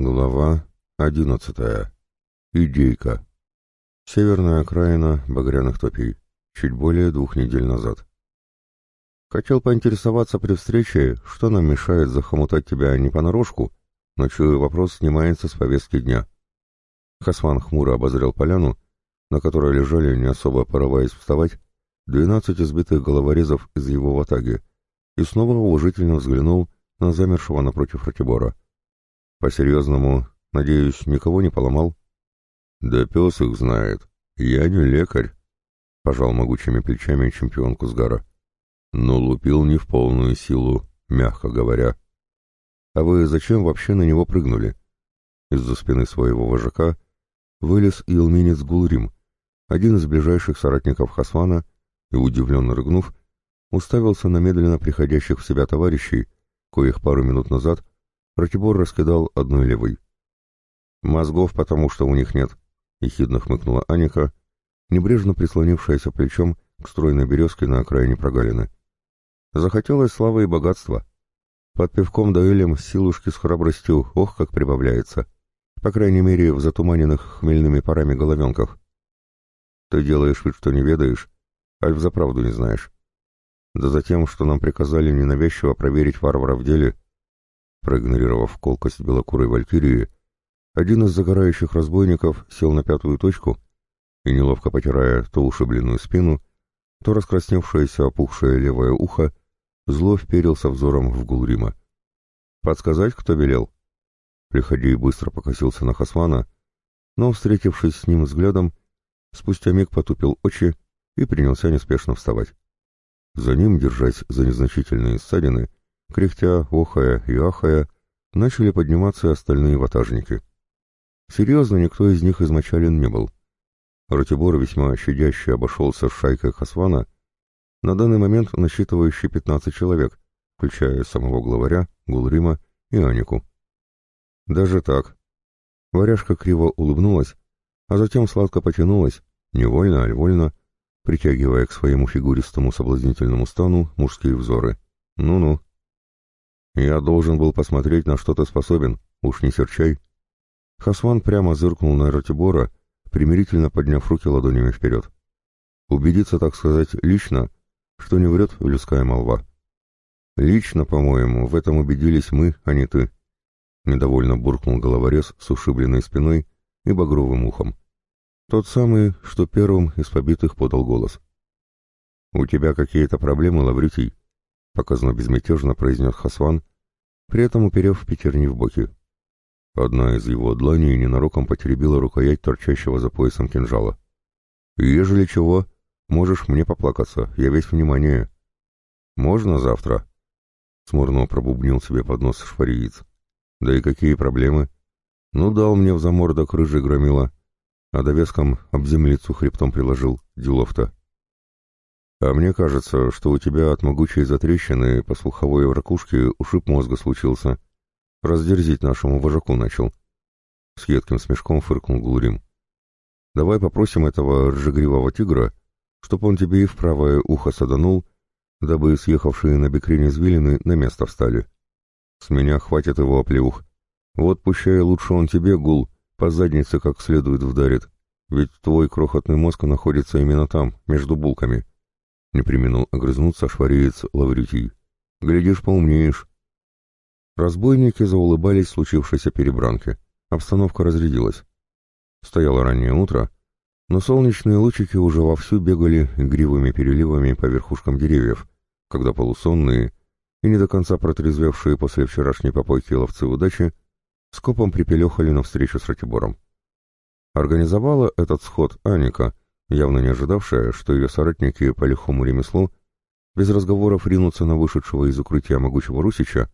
Глава одиннадцатая. Идейка. Северная окраина багряных топий. Чуть более двух недель назад. Хотел поинтересоваться при встрече, что нам мешает захомутать тебя не понарошку, но чую вопрос снимается с повестки дня. Хасван хмуро обозрел поляну, на которой лежали, не особо порываясь вставать, двенадцать избитых головорезов из его ватаги, и снова уважительно взглянул на замершего напротив Ратибора. По-серьезному, надеюсь, никого не поломал? Да пес их знает. Я не лекарь, — пожал могучими плечами чемпион Кузгара. Но лупил не в полную силу, мягко говоря. А вы зачем вообще на него прыгнули? Из-за спины своего вожака вылез илминец Гулрим, один из ближайших соратников Хасвана, и, удивленно рыгнув, уставился на медленно приходящих в себя товарищей, коих пару минут назад Ратибор раскидал одной левой. «Мозгов потому, что у них нет», — ехидно хмыкнула Аника, небрежно прислонившаяся плечом к стройной березке на окраине прогалины. Захотелось славы и богатства. Под пивком да элем силушки с храбростью, ох, как прибавляется. По крайней мере, в затуманенных хмельными парами головенках. Ты делаешь вид, что не ведаешь, аль заправду не знаешь. Да за тем, что нам приказали ненавязчиво проверить варвара в деле, Проигнорировав колкость белокурой валькирии, один из загорающих разбойников сел на пятую точку и, неловко потирая то ушибленную спину, то раскрасневшееся опухшее левое ухо, зло вперился взором в Гулрима. «Подсказать, кто велел?» Приходи быстро покосился на Хасвана, но, встретившись с ним взглядом, спустя миг потупил очи и принялся неспешно вставать. За ним, держась за незначительные ссадины, кряхтя, охая и ахая, начали подниматься остальные ватажники. Серьезно, никто из них измочален не был. Ратибор весьма щадяще обошелся с шайкой Хасвана, на данный момент насчитывающий 15 человек, включая самого главаря, Гулрима и Анику. Даже так. Варяжка криво улыбнулась, а затем сладко потянулась, невольно, аль вольно, притягивая к своему фигуристому соблазнительному стану мужские взоры. Ну-ну. Я должен был посмотреть, на что ты способен, уж не серчай. Хасван прямо зыркнул на Ратибора, примирительно подняв руки ладонями вперед. Убедиться, так сказать, лично, что не врет людская молва. Лично, по-моему, в этом убедились мы, а не ты. Недовольно буркнул головорез с ушибленной спиной и багровым ухом. Тот самый, что первым из побитых подал голос. «У тебя какие-то проблемы, Лаврютий?» — показно безмятежно произнес Хасван, при этом уперев пятерни в боки. Одна из его дланей ненароком потеребила рукоять торчащего за поясом кинжала. «Ежели чего, можешь мне поплакаться, я весь внимание». «Можно завтра?» Смурно пробубнил себе под нос швариец. «Да и какие проблемы?» «Ну, дал мне в замордок рыжий громила, а довеском об землицу хребтом приложил, делов-то». А мне кажется, что у тебя от могучей затрещины по слуховой ракушке ушиб мозга случился. Раздерзить нашему вожаку начал. С едким смешком фыркнул Гулрим. Давай попросим этого ржегривого тигра, чтоб он тебе и в правое ухо саданул, дабы съехавшие на бекрень извилины на место встали. С меня хватит его оплеух. Вот пущай лучше он тебе, гул, по заднице как следует вдарит, ведь твой крохотный мозг находится именно там, между булками. Не применил огрызнуться швареец Лаврютий. «Глядишь, поумнеешь». Разбойники заулыбались случившейся перебранке. Обстановка разрядилась. Стояло раннее утро, но солнечные лучики уже вовсю бегали игривыми переливами по верхушкам деревьев, когда полусонные и не до конца протрезвевшие после вчерашней попойки ловцы удачи скопом припелехали навстречу с Ратибором. Организовала этот сход Аника — явно не ожидавшая, что ее соратники по лихому ремеслу без разговоров ринутся на вышедшего из укрытия могучего Русича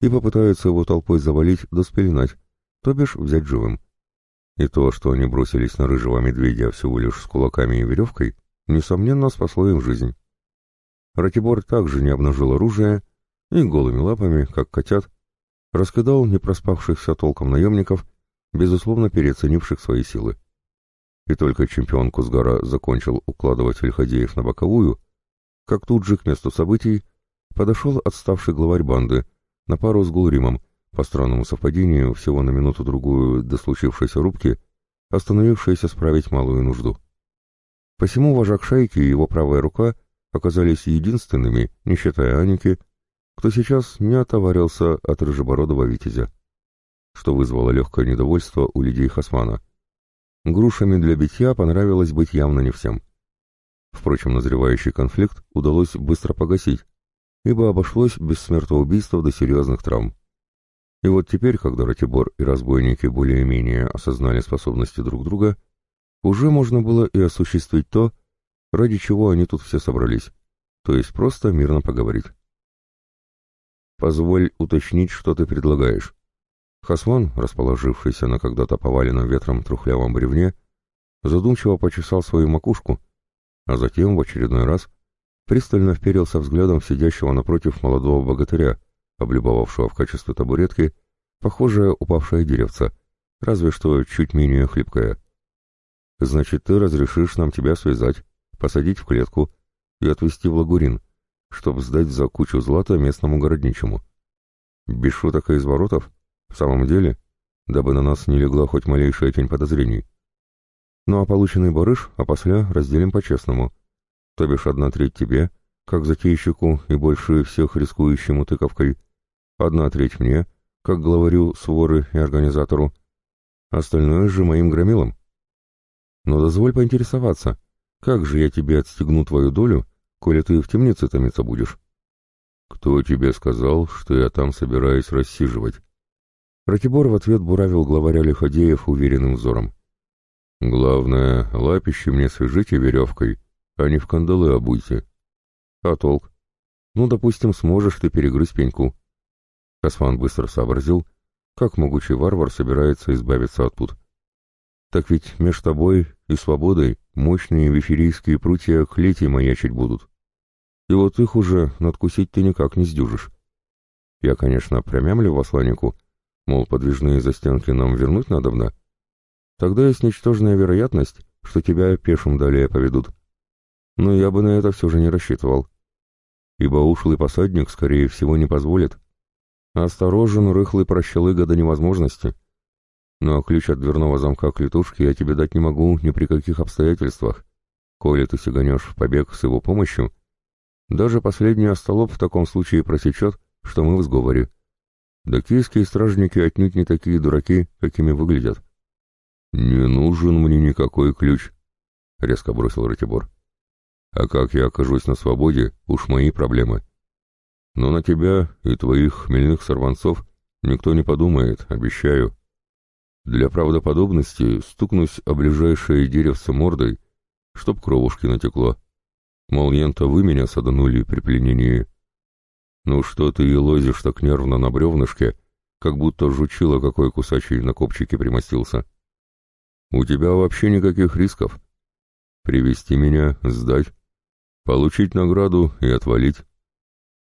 и попытаются его толпой завалить да спеленать, то бишь взять живым. И то, что они бросились на рыжего медведя всего лишь с кулаками и веревкой, несомненно спасло им жизнь. Ратибор также не обнажил оружие и голыми лапами, как котят, раскидал не проспавшихся толком наемников, безусловно переоценивших свои силы. И только чемпион Кузгара закончил укладывать Ильхадеев на боковую, как тут же к месту событий подошел отставший главарь банды на пару с Гулримом, по странному совпадению, всего на минуту-другую до случившейся рубки, остановившиеся справить малую нужду. Посему вожак шайки и его правая рука оказались единственными, не считая Аники, кто сейчас не отоварился от рыжебородого витязя, что вызвало легкое недовольство у людей Хасмана. Грушами для битья понравилось быть явно не всем. Впрочем, назревающий конфликт удалось быстро погасить, ибо обошлось без смертоубийства до серьезных травм. И вот теперь, когда Ратибор и разбойники более-менее осознали способности друг друга, уже можно было и осуществить то, ради чего они тут все собрались, то есть просто мирно поговорить. «Позволь уточнить, что ты предлагаешь». Хасван, расположившийся на когда-то поваленном ветром трухлявом бревне, задумчиво почесал свою макушку, а затем в очередной раз пристально вперился взглядом сидящего напротив молодого богатыря, облюбовавшего в качестве табуретки похожее упавшее деревце, разве что чуть менее хлипкое. «Значит, ты разрешишь нам тебя связать, посадить в клетку и отвезти в Лагурин, чтобы сдать за кучу злата местному городничему. Без шуток и изворотов? В самом деле? Дабы на нас не легла хоть малейшая тень подозрений. Ну а полученный барыш опосля разделим по-честному. То бишь одна треть тебе, как затейщику и больше всех рискующему тыковкой, одна треть мне, как главарю своры и организатору, остальное же моим громилам. Но дозволь поинтересоваться, как же я тебе отстегну твою долю, коли ты в темнице томиться будешь. Кто тебе сказал, что я там собираюсь рассиживать? Ратибор в ответ буравил главаря Лиходеев уверенным взором. Главное, лапище мне свяжите веревкой, а не в кандалы обуйте. А толк? Ну, допустим, сможешь ты перегрызть пеньку. Касфан быстро сообразил, как могучий варвар собирается избавиться от пут. Так ведь меж тобой и свободой мощные виферийские прутья клети маячить будут и вот их уже надкусить ты никак не сдюжишь. Я, конечно, промямлю Васланику, мол, подвижные застенки нам вернуть надобно. Тогда есть ничтожная вероятность, что тебя пешим далее поведут. Но я бы на это все же не рассчитывал. Ибо ушлый посадник, скорее всего, не позволит. Осторожен, рыхлый прощелыга до невозможности. Но ключ от дверного замка клетушки я тебе дать не могу ни при каких обстоятельствах. Коли ты сиганешь в побег с его помощью, даже последний остолоп в таком случае просечет, что мы в сговоре. Да киевские стражники отнюдь не такие дураки, какими выглядят. «Не нужен мне никакой ключ», — резко бросил Ратибор. «А как я окажусь на свободе, уж мои проблемы. Но на тебя и твоих хмельных сорванцов никто не подумает, обещаю. Для правдоподобности стукнусь о ближайшее деревце мордой, чтоб кровушки натекло. Мол, ента вы меня саданули при пленении. Ну что ты и лозишь так нервно на бревнышке, как будто жучило какой кусачий на копчике примостился. У тебя вообще никаких рисков. Привести меня, сдать, получить награду и отвалить.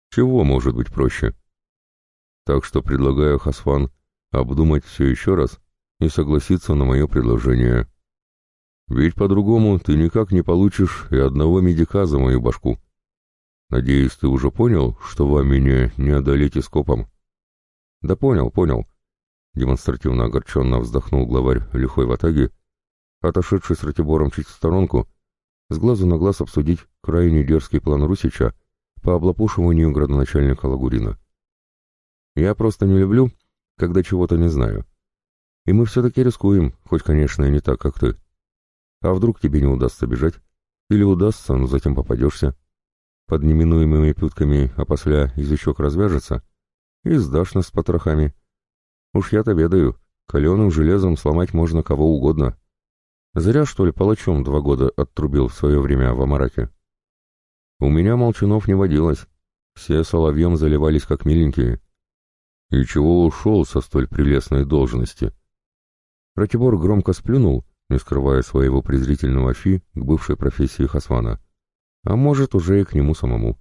Чего может быть проще? Так что предлагаю, Хасфан, обдумать все еще раз и согласиться на мое предложение. Ведь по-другому ты никак не получишь и одного медика за мою башку. Надеюсь, ты уже понял, что вам меня не одолеть скопом? Да понял, понял. Демонстративно огорченно вздохнул главарь лихой ватаги, отошедший с Ратибором чуть в сторонку, с глазу на глаз обсудить крайне дерзкий план Русича по облапушиванию градоначальника Лагурина. Я просто не люблю, когда чего-то не знаю. И мы все-таки рискуем, хоть, конечно, и не так, как ты. А вдруг тебе не удастся бежать? Или удастся, но затем попадешься? Под неминуемыми пытками, а после язычок развяжется, и сдашь нас с потрохами. Уж я-то ведаю, каленым железом сломать можно кого угодно. Зря, что ли, палачом два года оттрубил в свое время в Амараке. У меня молчанов не водилось. Все соловьем заливались как миленькие. И чего ушел со столь прелестной должности? Ратибор громко сплюнул не скрывая своего презрительного фи к бывшей профессии Хасвана, а может, уже и к нему самому.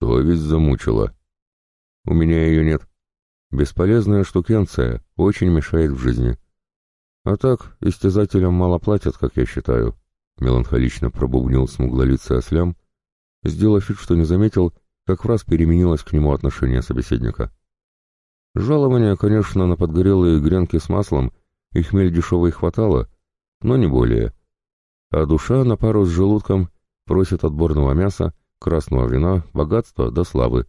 Совесть замучила. У меня ее нет. Бесполезная штукенция, очень мешает в жизни. А так, истязателям мало платят, как я считаю, меланхолично пробубнил смуглолицый ослям, сделав вид, что не заметил, как в раз переменилось к нему отношение собеседника. Жалования, конечно, на подгорелые гренки с маслом и хмель дешевой хватало, но не более. А душа на пару с желудком просит отборного мяса, красного вина, богатства да славы.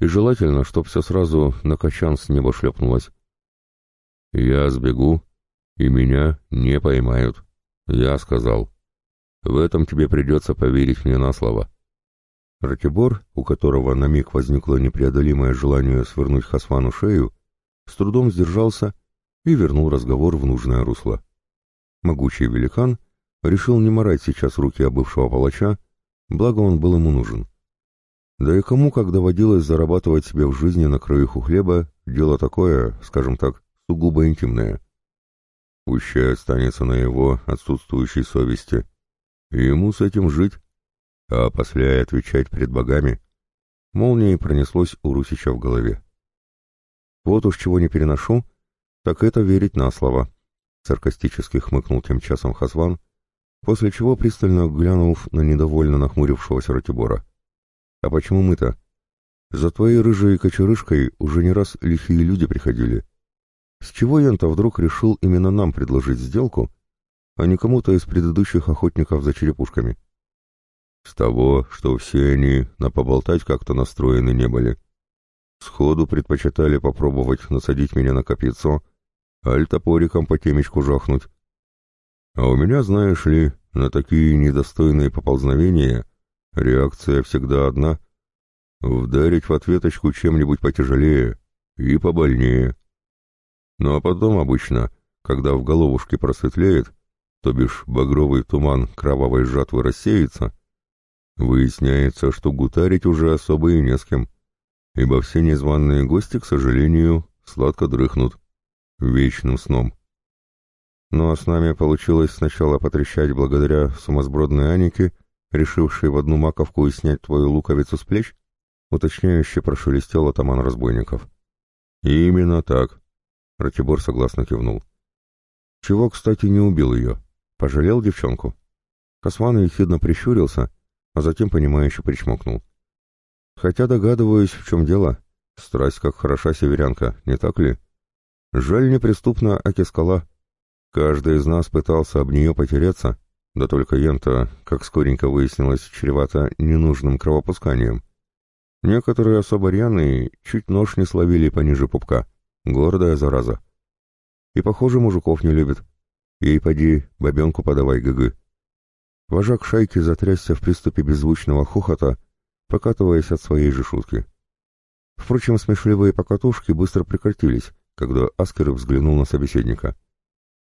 И желательно, чтоб все сразу на качан с неба шлепнулось. «Я сбегу, и меня не поймают», — я сказал. «В этом тебе придется поверить мне на слово». Ратибор, у которого на миг возникло непреодолимое желание свернуть Хасвану шею, с трудом сдержался и вернул разговор в нужное русло. Могучий великан решил не морать сейчас руки обывшего палача, благо он был ему нужен. Да и кому, как доводилось зарабатывать себе в жизни на краюху хлеба, дело такое, скажем так, сугубо интимное. Пущай останется на его отсутствующей совести, и ему с этим жить, а после отвечать пред богами. Молнией пронеслось у Русича в голове. Вот уж чего не переношу, так это верить на слово. Саркастически хмыкнул тем часом Хасван, после чего пристально глянув на недовольно нахмурившегося Ратибора. «А почему мы-то? За твоей рыжей кочерышкой уже не раз лихие люди приходили. С чего Янта вдруг решил именно нам предложить сделку, а не кому-то из предыдущих охотников за черепушками?» С того, что все они на поболтать как-то настроены не были. Сходу предпочитали попробовать насадить меня на копьецо, аль топориком по темечку жахнуть. А у меня, знаешь ли, на такие недостойные поползновения реакция всегда одна — вдарить в ответочку чем-нибудь потяжелее и побольнее. Ну а потом обычно, когда в головушке просветлеет, то бишь багровый туман кровавой жатвы рассеется — Выясняется, что гутарить уже особо и не с кем, ибо все незваные гости, к сожалению, сладко дрыхнут, вечным сном. Ну а с нами получилось сначала потрещать благодаря сумасбродной Анике, решившей в одну маковку снять твою луковицу с плеч, уточняюще прошелестел атаман разбойников. «Именно так», — Ратибор согласно кивнул. «Чего, кстати, не убил ее? Пожалел девчонку?» Косван ехидно прищурился — а затем понимающе причмокнул. «Хотя догадываюсь, в чем дело. Страсть как хороша северянка, не так ли? Жаль неприступна Аки-скала. Каждый из нас пытался об нее потереться, да только Ента, как скоренько выяснилось, чревато ненужным кровопусканием. Некоторые особо рьяные чуть нож не словили пониже пупка. Гордая зараза. И, похоже, мужиков не любит. Ей поди, бабенку подавай, гыгы. Вожак шайки затрясся в приступе беззвучного хохота, покатываясь от своей же шутки. Впрочем, смешливые покатушки быстро прекратились, когда Аскер взглянул на собеседника.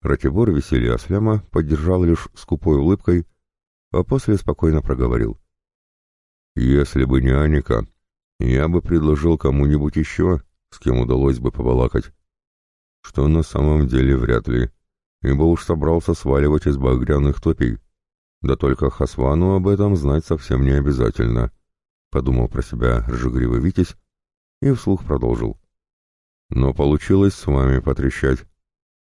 Ратибор веселье Асляма поддержал лишь скупой улыбкой, а после спокойно проговорил. «Если бы не Аника, я бы предложил кому-нибудь еще, с кем удалось бы побалакать. Что на самом деле вряд ли, ибо уж собрался сваливать из багряных топий. Да только Хасвану об этом знать совсем не обязательно, подумал про себя ржегривый Витязь и вслух продолжил. Но получилось с вами потрещать.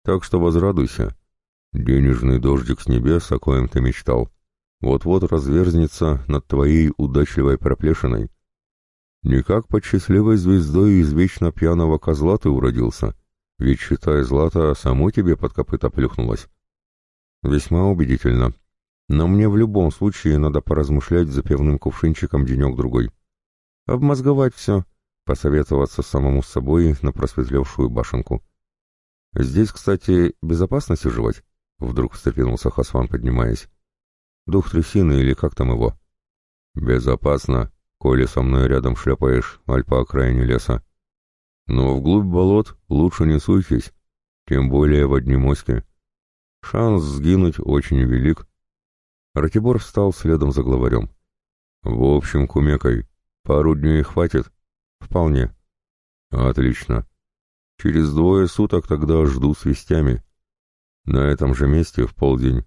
Так что возрадуйся. Денежный дождик с небес, о коем ты мечтал, вот-вот разверзнется над твоей удачливой проплешиной. Никак под счастливой звездой из вечно пьяного козла ты уродился, ведь, считай, злато само тебе под копыта плюхнулось. Весьма убедительно, но мне в любом случае надо поразмышлять за пивным кувшинчиком денек-другой. Обмозговать все, посоветоваться самому с собой на просветлевшую башенку. Здесь, кстати, безопасно сиживать? Вдруг встрепенулся Хасван, поднимаясь. Дух трясины или как там его? Безопасно, коли со мной рядом шляпаешь, аль по окраине леса. Но вглубь болот лучше не суйтесь, тем более в одни моськи. Шанс сгинуть очень велик, Ратибор встал следом за главарем. «В общем, кумекой, пару дней хватит?» «Вполне». «Отлично. Через двое суток тогда жду с вестями. На этом же месте в полдень.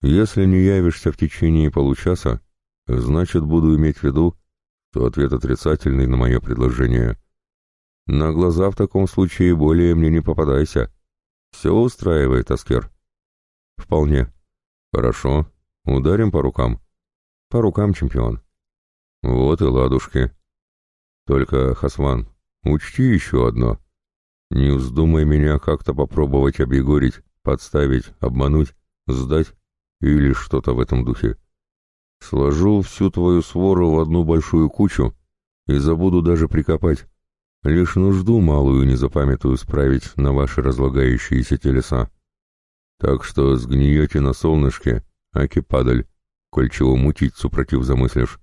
Если не явишься в течение получаса, значит, буду иметь в виду, что ответ отрицательный на мое предложение. На глаза в таком случае более мне не попадайся. Все устраивает, Аскер?» «Вполне». «Хорошо. Ударим по рукам. По рукам, чемпион. Вот и ладушки. Только, Хасван, учти еще одно. Не вздумай меня как-то попробовать объегорить, подставить, обмануть, сдать или что-то в этом духе. Сложу всю твою свору в одну большую кучу и забуду даже прикопать. Лишь нужду малую не запамятую справить на ваши разлагающиеся телеса. Так что сгниете на солнышке, аки падаль, коль чего мутить супротив замыслишь.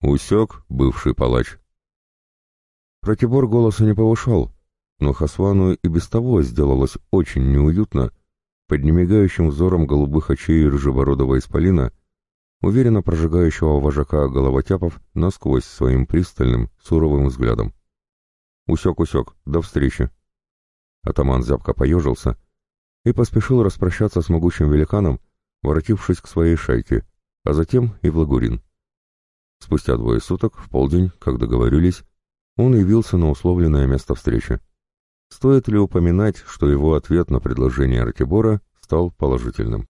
Усек, бывший палач. Протибор голоса не повышал, но Хасвану и без того сделалось очень неуютно под немигающим взором голубых очей рыжебородого исполина, уверенно прожигающего вожака головотяпов насквозь своим пристальным, суровым взглядом. «Усек-усек, до встречи!» Атаман зябко поежился и поспешил распрощаться с могучим великаном, воротившись к своей шайке, а затем и в Лагурин. Спустя двое суток, в полдень, как договорились, он явился на условленное место встречи. Стоит ли упоминать, что его ответ на предложение Ратибора стал положительным?